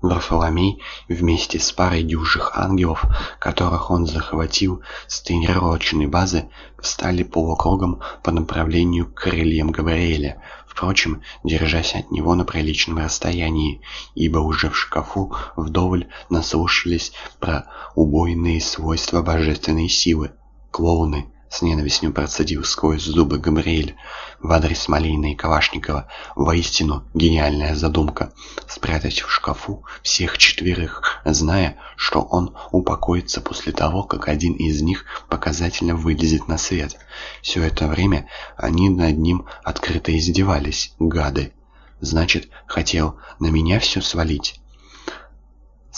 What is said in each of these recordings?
Варфоломей вместе с парой дюжих ангелов, которых он захватил с тренировочной базы, встали полукругом по направлению к крыльям Габриэля, впрочем, держась от него на приличном расстоянии, ибо уже в шкафу вдоволь наслушались про убойные свойства божественной силы. Клоуны, с ненавистью процедил сквозь зубы Габриэль в адрес Малейна и Калашникова. Воистину гениальная задумка. Спрятать в шкафу всех четверых, зная, что он упокоится после того, как один из них показательно вылезет на свет. Все это время они над ним открыто издевались, гады. Значит, хотел на меня все свалить? —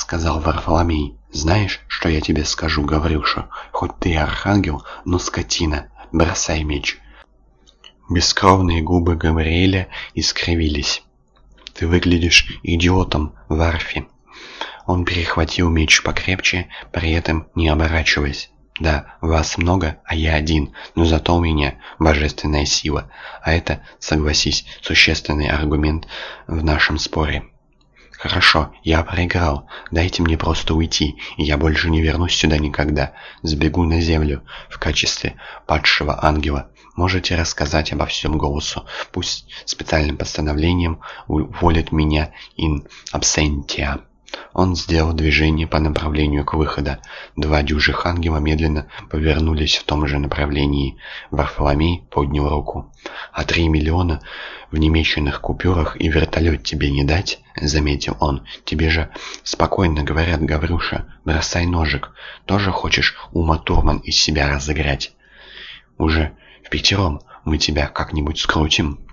сказал Варфоломей. «Знаешь, что я тебе скажу, Гаврюша? Хоть ты и архангел, но скотина. Бросай меч». Бескровные губы Габриэля искривились. «Ты выглядишь идиотом, Варфи». Он перехватил меч покрепче, при этом не оборачиваясь. «Да, вас много, а я один, но зато у меня божественная сила. А это, согласись, существенный аргумент в нашем споре». «Хорошо, я проиграл. Дайте мне просто уйти, и я больше не вернусь сюда никогда. Сбегу на землю в качестве падшего ангела. Можете рассказать обо всем голосу. Пусть специальным постановлением уволят меня in absentia». Он сделал движение по направлению к выходу. Два дюжих ангела медленно повернулись в том же направлении. Варфоломей поднял руку. «А три миллиона в немеченных купюрах и вертолет тебе не дать?» — заметил он. «Тебе же спокойно говорят, Гаврюша, бросай ножик. Тоже хочешь Ума Турман из себя разыграть? Уже в пятером мы тебя как-нибудь скрутим».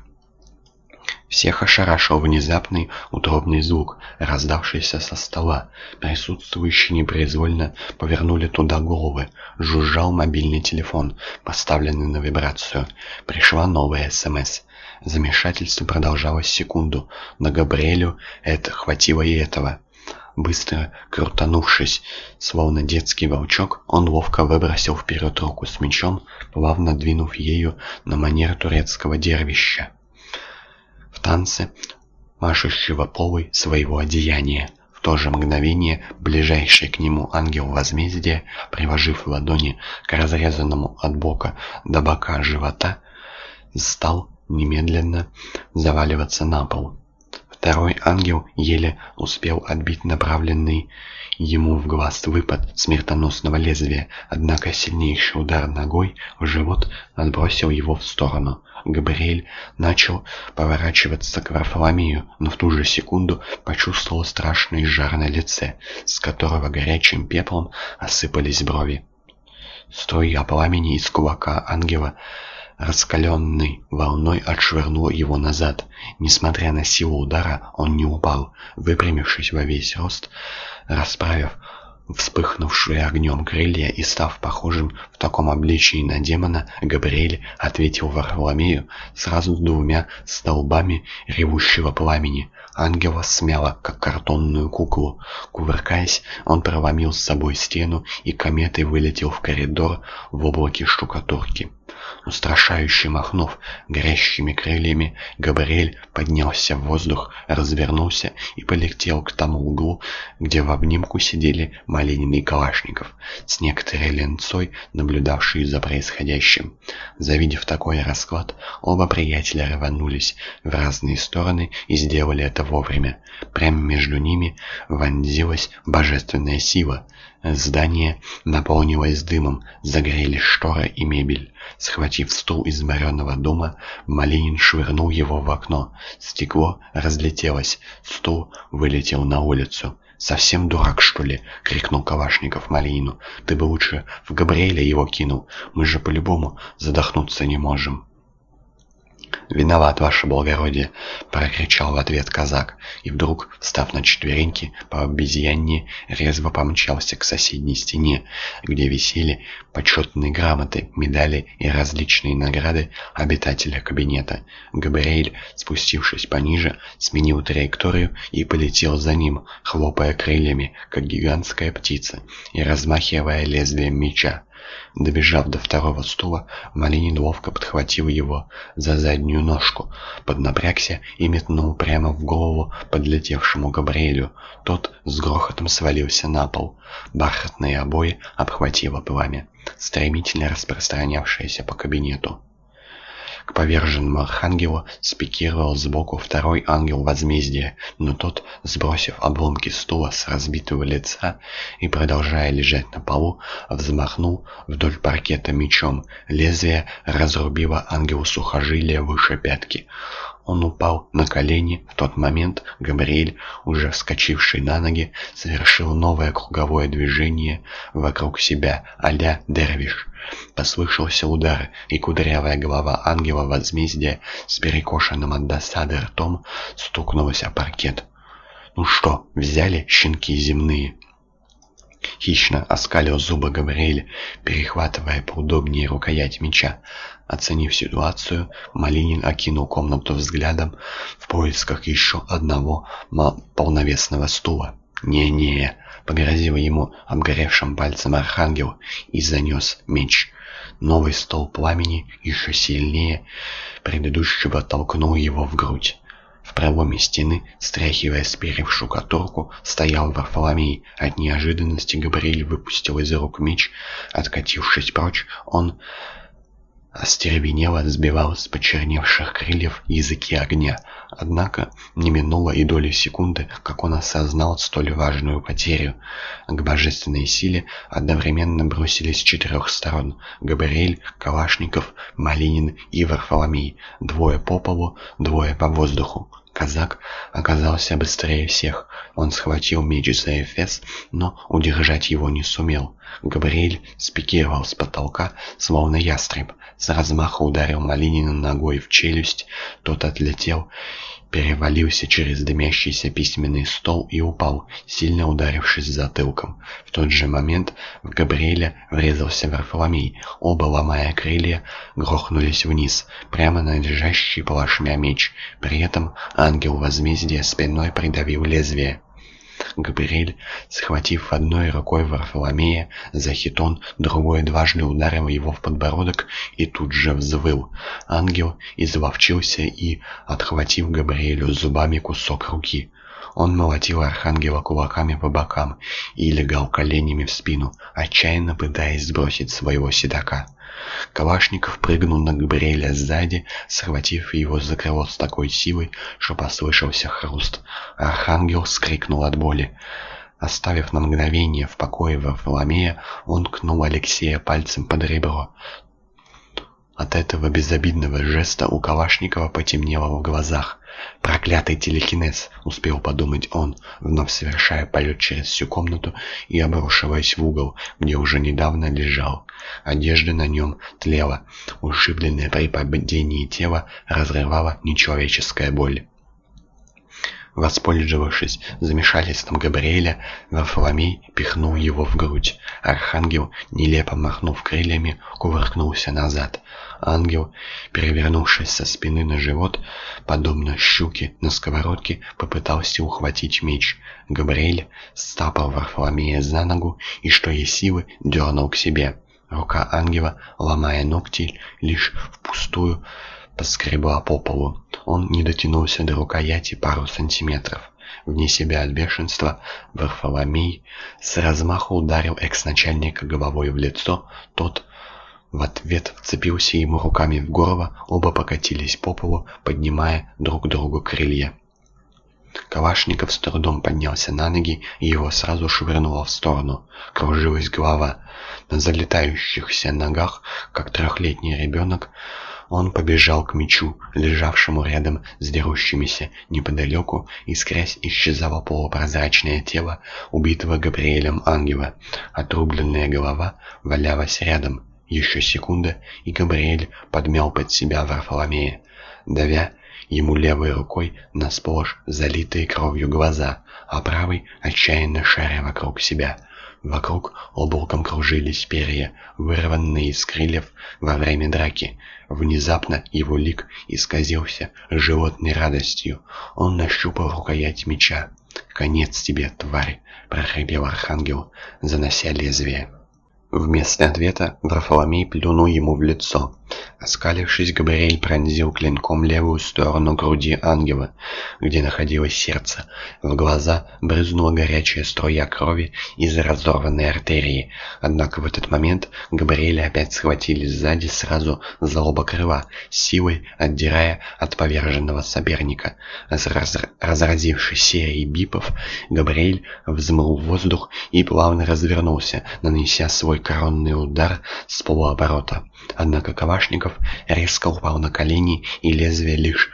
Всех ошарашил внезапный утробный звук, раздавшийся со стола. Присутствующие непроизвольно повернули туда головы. Жужжал мобильный телефон, поставленный на вибрацию. Пришла новая СМС. Замешательство продолжалось секунду, но Габриэлю это хватило и этого. Быстро крутанувшись, словно детский волчок, он ловко выбросил вперед руку с мечом, плавно двинув ею на манер турецкого дервища в танце, машущего полой своего одеяния. В то же мгновение ближайший к нему ангел возмездия, приложив ладони к разрезанному от бока до бока живота, стал немедленно заваливаться на пол. Второй ангел еле успел отбить направленный ему в глаз выпад смертоносного лезвия, однако сильнейший удар ногой в живот отбросил его в сторону. Габриэль начал поворачиваться к Варфоломею, но в ту же секунду почувствовал страшный жар на лице, с которого горячим пеплом осыпались брови. Струя пламени из кулака ангела раскаленной волной отшвырнул его назад. Несмотря на силу удара, он не упал, выпрямившись во весь рост, расправив вспыхнувшие огнем крылья и став похожим в таком обличии на демона, Габриэль ответил Варфоломею сразу двумя столбами ревущего пламени. Ангела смяло, как картонную куклу. Кувыркаясь, он проломил с собой стену и кометой вылетел в коридор в облаке штукатурки. Устрашающе махнув горящими крыльями, Габриэль поднялся в воздух, развернулся и полетел к тому углу, где в обнимку сидели Малинин и Калашников, с некоторой ленцой, наблюдавшие за происходящим. Завидев такой расклад, оба приятеля рванулись в разные стороны и сделали это вовремя. Прямо между ними вонзилась божественная сила. Здание наполнилось дымом, загорелись шторы и мебель. Схватив стул из моренного дома, Малинин швырнул его в окно. Стекло разлетелось, стул вылетел на улицу. «Совсем дурак, что ли?» — крикнул Калашников Малинину. «Ты бы лучше в Габриэля его кинул. Мы же по-любому задохнуться не можем». «Виноват, ваше благородие!» — прокричал в ответ казак, и вдруг, встав на четвереньки, по обезьянне резво помчался к соседней стене, где висели почетные грамоты, медали и различные награды обитателя кабинета. Габриэль, спустившись пониже, сменил траекторию и полетел за ним, хлопая крыльями, как гигантская птица, и размахивая лезвием меча. Добежав до второго стула, Малинин ловко подхватил его за заднюю ножку, поднапрягся и метнул прямо в голову подлетевшему Габриэлю. Тот с грохотом свалился на пол. Бархатные обои обхватило пламя, стремительно распространявшееся по кабинету. К поверженному архангелу спикировал сбоку второй ангел возмездия, но тот, сбросив обломки стула с разбитого лица и продолжая лежать на полу, взмахнул вдоль паркета мечом. Лезвие разрубило ангелу сухожилия выше пятки. Он упал на колени. В тот момент Габриэль, уже вскочивший на ноги, совершил новое круговое движение вокруг себя, а-ля дервиш. Послышался удар, и кудрявая голова ангела возмездия с перекошенным от досады ртом стукнулась о паркет. «Ну что, взяли щенки земные?» Хищно оскалил зубы Габриэль, перехватывая поудобнее рукоять меча. Оценив ситуацию, Малинин окинул комнату взглядом в поисках еще одного полновесного стула. «Не-не», — погрозил ему обгоревшим пальцем архангел и занес меч. Новый стол пламени еще сильнее предыдущего толкнул его в грудь. В проломе стены, стряхивая с перьев штукатурку, стоял Варфоломей. От неожиданности Габриэль выпустил из рук меч. Откатившись прочь, он остервенело сбивал с почерневших крыльев языки огня. Однако не минуло и доли секунды, как он осознал столь важную потерю. К божественной силе одновременно бросились с четырех сторон. Габриэль, Калашников, Малинин и Варфоломей. Двое по полу, двое по воздуху. Казак оказался быстрее всех. Он схватил меч за эфес, но удержать его не сумел. Габриэль спикировал с потолка, словно ястреб. С размаха ударил Малинина ногой в челюсть. Тот отлетел перевалился через дымящийся письменный стол и упал, сильно ударившись затылком. В тот же момент в Габриэля врезался Варфоломей. Оба, ломая крылья, грохнулись вниз, прямо на лежащий плашмя меч. При этом ангел возмездия спиной придавил лезвие. Габриэль, схватив одной рукой Варфоломея за хитон, другой дважды ударил его в подбородок и тут же взвыл. Ангел изловчился и, отхватив Габриэлю зубами кусок руки, он молотил архангела кулаками по бокам и легал коленями в спину, отчаянно пытаясь сбросить своего седока. Калашников прыгнул на Габриэля сзади, схватив его за крыло с такой силой, что послышался хруст. Архангел скрикнул от боли. Оставив на мгновение в покое Варфоломея, он кнул Алексея пальцем под ребро. От этого безобидного жеста у Калашникова потемнело в глазах. «Проклятый телекинез!» — успел подумать он, вновь совершая полет через всю комнату и обрушиваясь в угол, где уже недавно лежал. Одежда на нем тлела, ушибленное при падении тело разрывала нечеловеческая боль. Воспользовавшись замешательством Габриэля, Варфоломей пихнул его в грудь. Архангел, нелепо махнув крыльями, кувыркнулся назад. Ангел, перевернувшись со спины на живот, подобно щуке на сковородке, попытался ухватить меч. Габриэль стапал Варфоломея за ногу и, что есть силы, дернул к себе. Рука ангела, ломая ногти, лишь впустую поскребла по полу. Он не дотянулся до рукояти пару сантиметров. Вне себя от бешенства Варфоломей с размаху ударил экс-начальника головой в лицо. Тот в ответ вцепился ему руками в горло, оба покатились по полу, поднимая друг другу крылья. Калашников с трудом поднялся на ноги, и его сразу швырнуло в сторону. Кружилась голова. На залетающихся ногах, как трехлетний ребенок, он побежал к мечу, лежавшему рядом с дерущимися неподалеку, искрясь исчезало полупрозрачное тело убитого Габриэлем ангела. Отрубленная голова валялась рядом. Еще секунда, и Габриэль подмял под себя Варфоломея, давя ему левой рукой на сплошь залитые кровью глаза, а правой отчаянно шаря вокруг себя. Вокруг облаком кружились перья, вырванные из крыльев во время драки. Внезапно его лик исказился животной радостью. Он нащупал рукоять меча. «Конец тебе, тварь!» — прохрипел архангел, занося лезвие. Вместо ответа Варфоломей плюнул ему в лицо. Оскалившись, Габриэль пронзил клинком левую сторону груди ангела, где находилось сердце. В глаза брызнула горячая струя крови из разорванной артерии. Однако в этот момент Габриэля опять схватили сзади сразу за оба крыла, силой отдирая от поверженного соперника. Раз... разразившей серией бипов, Габриэль взмыл в воздух и плавно развернулся, нанеся свой коронный удар с полуоборота. Однако Кавашников резко упал на колени, и лезвие лишь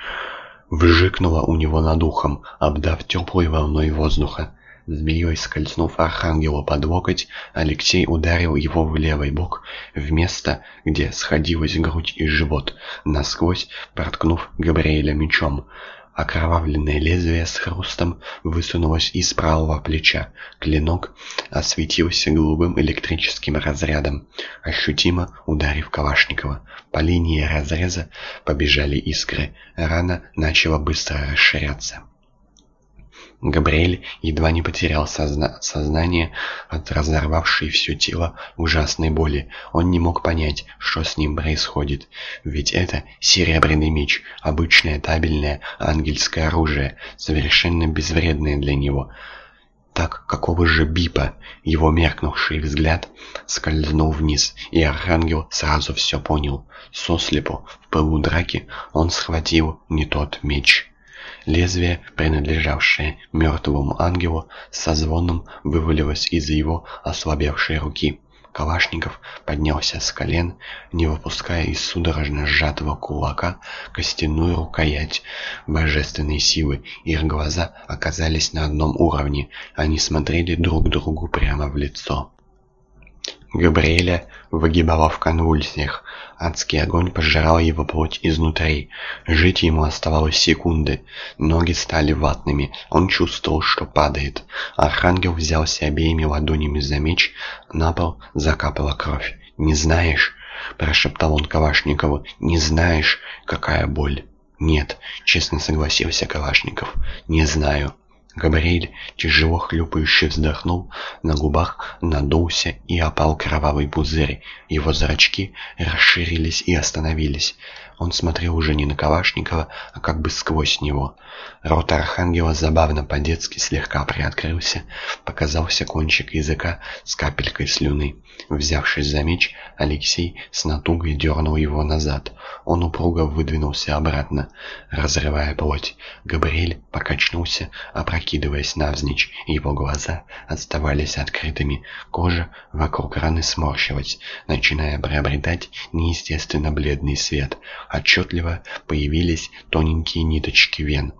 вжикнуло у него над ухом, обдав теплой волной воздуха. Змеей скользнув архангелу под локоть, Алексей ударил его в левый бок, в место, где сходилась грудь и живот, насквозь проткнув Габриэля мечом. Окровавленное лезвие с хрустом высунулось из правого плеча. Клинок осветился голубым электрическим разрядом, ощутимо ударив Калашникова. По линии разреза побежали искры. Рана начала быстро расширяться. Габриэль едва не потерял созна сознание от разорвавшей все тело ужасной боли. Он не мог понять, что с ним происходит. Ведь это серебряный меч, обычное табельное ангельское оружие, совершенно безвредное для него. Так какого же бипа его меркнувший взгляд скользнул вниз, и Архангел сразу все понял. Сослепу, в пылу драки, он схватил не тот меч. Лезвие, принадлежавшее мертвому ангелу, со звоном вывалилось из его ослабевшей руки. Калашников поднялся с колен, не выпуская из судорожно сжатого кулака костяную рукоять божественной силы. Их глаза оказались на одном уровне, они смотрели друг другу прямо в лицо. Габриэля выгибало в конвульсиях. Адский огонь пожирал его плоть изнутри. Жить ему оставалось секунды. Ноги стали ватными. Он чувствовал, что падает. Архангел взялся обеими ладонями за меч. На пол закапала кровь. «Не знаешь?» – прошептал он Кавашникову. «Не знаешь, какая боль?» «Нет», — честно согласился Калашников. «Не знаю». Габриэль тяжело хлюпающе вздохнул, на губах надулся и опал кровавый пузырь. Его зрачки расширились и остановились. Он смотрел уже не на Калашникова, а как бы сквозь него. Рот Архангела забавно по-детски слегка приоткрылся, показался кончик языка с капелькой слюны. Взявшись за меч, Алексей с натугой дернул его назад. Он упруго выдвинулся обратно, разрывая плоть. Габриэль покачнулся, опрокидываясь навзничь. Его глаза оставались открытыми. Кожа вокруг раны сморщилась, начиная приобретать неестественно бледный свет. Отчетливо появились тоненькие ниточки вен.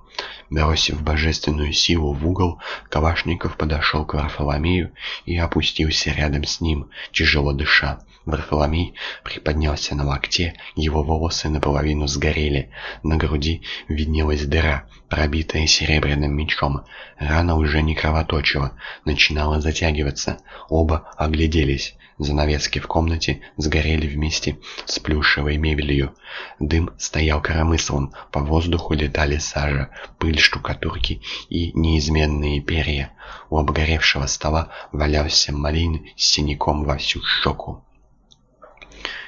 Бросив божественную силу в угол, Кавашников подошел к Варфоломею и опустился рядом с ним, тяжело дыша. Варфоломей приподнялся на локте, его волосы наполовину сгорели. На груди виднелась дыра, пробитая серебряным мечом. Рана уже не кровоточила, начинала затягиваться. Оба огляделись. Занавески в комнате сгорели вместе с плюшевой мебелью. Дым стоял коромыслом, по воздуху летали сажа, пыль штукатурки и неизменные перья. У обгоревшего стола валялся малин с синяком во всю щеку.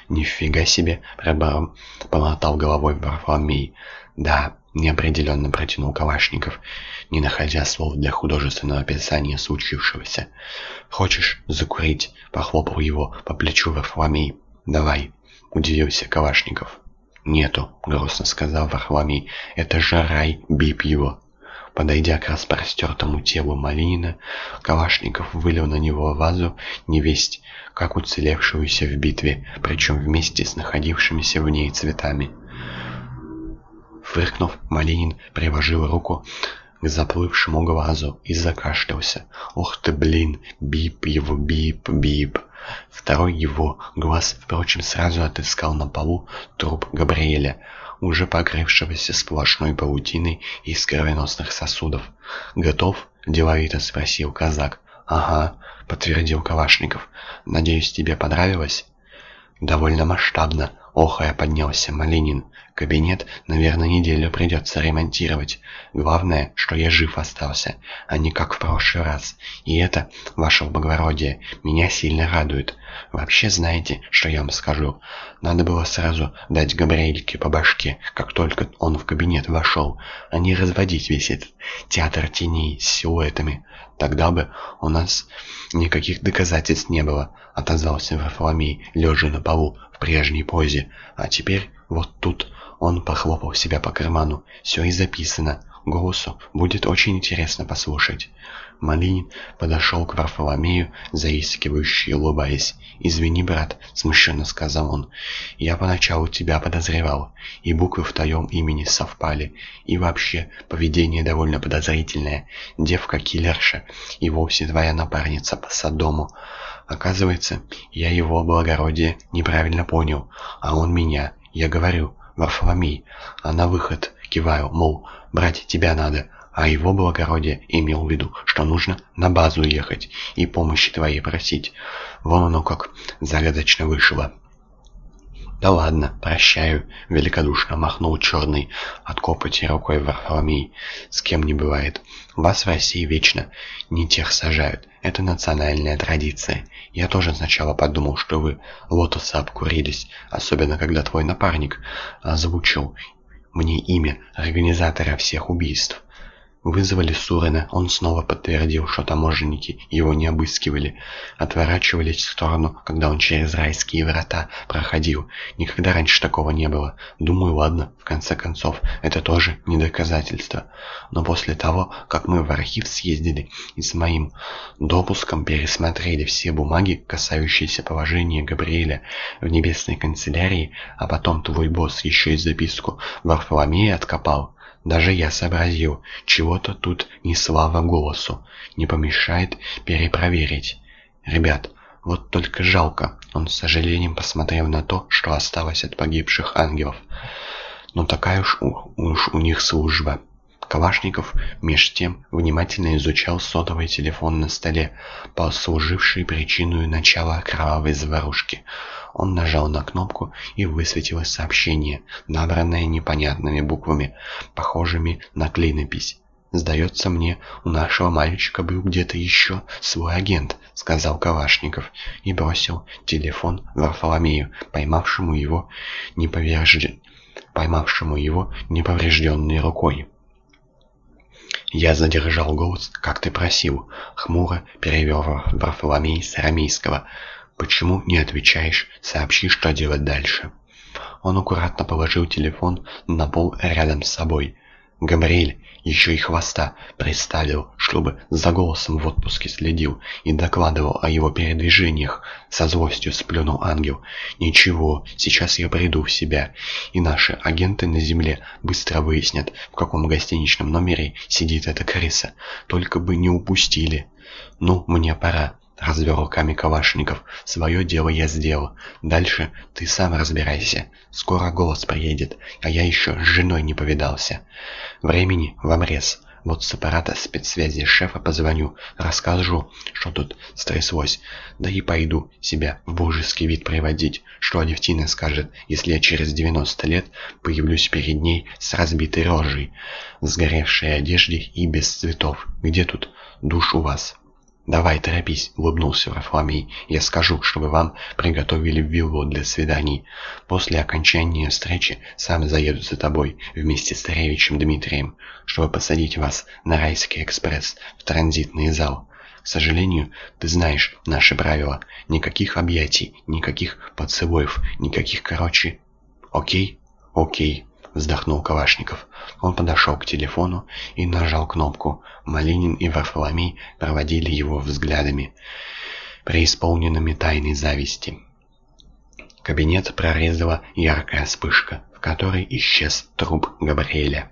«Нифига себе!» — помотал головой Варфоломей. «Да, неопределенно протянул Калашников, не находя слов для художественного описания случившегося. «Хочешь закурить?» — похлопал его по плечу Варфоломей. «Давай», — удивился Калашников. «Нету», — грустно сказал Варфоломей. «Это же рай, бип его». Подойдя к распростертому телу Малинина, Калашников вылил на него вазу невесть, как уцелевшуюся в битве, причем вместе с находившимися в ней цветами. Фыркнув, Малинин приложил руку к заплывшему глазу и закашлялся. «Ох ты, блин! Бип его, бип, бип!» Второй его глаз, впрочем, сразу отыскал на полу труп Габриэля, уже покрывшегося сплошной паутиной из кровеносных сосудов. «Готов?» — деловито спросил казак. «Ага», — подтвердил Калашников. «Надеюсь, тебе понравилось?» «Довольно масштабно», — охая поднялся Малинин. Кабинет, наверное, неделю придется ремонтировать. Главное, что я жив остался, а не как в прошлый раз. И это, ваше благородие, меня сильно радует. Вообще, знаете, что я вам скажу? Надо было сразу дать Габриэльке по башке, как только он в кабинет вошел, а не разводить весь этот театр теней с силуэтами. Тогда бы у нас никаких доказательств не было, отозвался Варфоломей, лежа на полу в прежней позе. А теперь вот тут он похлопал себя по карману. Все и записано. Голосу будет очень интересно послушать. Малинин подошел к Варфоломею, заискивающе улыбаясь. «Извини, брат», — смущенно сказал он, — «я поначалу тебя подозревал, и буквы в твоем имени совпали, и вообще поведение довольно подозрительное. Девка-киллерша и вовсе твоя напарница по Содому. Оказывается, я его благородие неправильно понял, а он меня. Я говорю, Варфоломей, а на выход киваю, мол, брать тебя надо, а его благородие имел в виду, что нужно на базу ехать и помощи твоей просить. Вон оно как загадочно вышло. «Да ладно, прощаю», — великодушно махнул черный от копоти рукой Варфоломей. «С кем не бывает. Вас в России вечно не тех сажают. Это национальная традиция. Я тоже сначала подумал, что вы лотоса обкурились, особенно когда твой напарник озвучил мне имя организатора всех убийств. Вызвали Сурена, он снова подтвердил, что таможенники его не обыскивали, отворачивались в сторону, когда он через райские врата проходил. Никогда раньше такого не было. Думаю, ладно, в конце концов, это тоже не доказательство. Но после того, как мы в архив съездили и с моим допуском пересмотрели все бумаги, касающиеся положения Габриэля в небесной канцелярии, а потом твой босс еще и записку Варфоломея откопал, даже я сообразил, чего-то тут не слава голосу. Не помешает перепроверить. Ребят, вот только жалко. Он с сожалением посмотрел на то, что осталось от погибших ангелов. Но такая уж, уж у них служба. Калашников меж тем внимательно изучал сотовый телефон на столе, послуживший причиной начала кровавой заварушки. Он нажал на кнопку и высветилось сообщение, набранное непонятными буквами, похожими на клинопись. «Сдается мне, у нашего мальчика был где-то еще свой агент», — сказал Калашников и бросил телефон Варфоломею, поймавшему его неповрежден... поймавшему его неповрежденной рукой. «Я задержал голос, как ты просил», — хмуро перевел Варфоломей с арамейского. «Почему не отвечаешь? Сообщи, что делать дальше». Он аккуратно положил телефон на пол рядом с собой. Габриэль еще и хвоста представил, чтобы за голосом в отпуске следил и докладывал о его передвижениях. Со злостью сплюнул ангел. «Ничего, сейчас я приду в себя, и наши агенты на земле быстро выяснят, в каком гостиничном номере сидит эта крыса. Только бы не упустили. Ну, мне пора». Развел руками Калашников. «Свое дело я сделал. Дальше ты сам разбирайся. Скоро голос приедет, а я еще с женой не повидался. Времени в обрез. Вот с аппарата спецсвязи шефа позвоню, расскажу, что тут стряслось. Да и пойду себя в божеский вид приводить, что Алевтина скажет, если я через 90 лет появлюсь перед ней с разбитой рожей, в сгоревшей одежде и без цветов. Где тут душ у вас?» «Давай, торопись», — улыбнулся Варфоломей. «Я скажу, чтобы вам приготовили виллу для свиданий. После окончания встречи сам заеду за тобой вместе с Царевичем Дмитрием, чтобы посадить вас на Райский экспресс в транзитный зал. К сожалению, ты знаешь наши правила. Никаких объятий, никаких поцелуев, никаких короче. Окей? Окей» вздохнул Калашников. Он подошел к телефону и нажал кнопку. Малинин и Варфоломей проводили его взглядами, преисполненными тайной зависти. Кабинет прорезала яркая вспышка, в которой исчез труп Габриэля.